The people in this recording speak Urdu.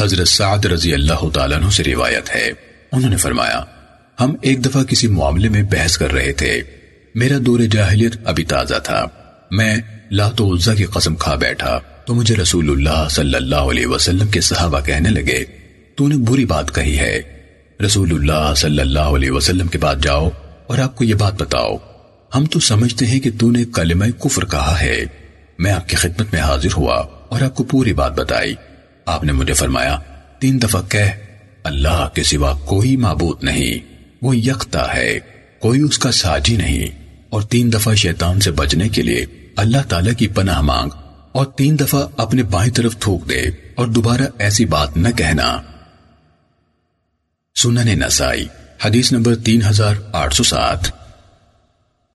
حضرت سعد رضی اللہ تعالیٰ عنہ سے روایت ہے۔ انہوں نے فرمایا، ہم ایک دفعہ کسی معاملے میں بحث کر رہے تھے۔ میرا دور جاہلیت ابھی تازہ تھا۔ میں لات و عزہ کی قسم کھا بیٹھا۔ تو مجھے رسول اللہ صلی اللہ علیہ وسلم کے صحابہ کہنے لگے، تو نے بری بات کہی ہے۔ رسول اللہ صلی اللہ علیہ وسلم کے بعد جاؤ اور آپ کو یہ بات بتاؤ۔ ہم تو سمجھتے ہیں کہ تو نے کلمہ کفر کہا ہے۔ میں آپ کی خدمت میں حاضر ہوا اور آپ کو پوری بات بتائی۔ آپ نے مجھے فرمایا، تین دفعہ کہہ، اللہ کے سوا کوئی معبود نہیں، وہ یکتا ہے، کوئی اس کا ساجی نہیں۔ اور تین دفعہ شیطان سے بچنے کے لیے اللہ تعالیٰ کی پناہ مانگ، اور تین دفعہ اپنے بائیں طرف تھوک دے اور دوبارہ ایسی بات نہ کہنا۔ سنن نسائی، حدیث نمبر تین ہزار آٹھ سو سات۔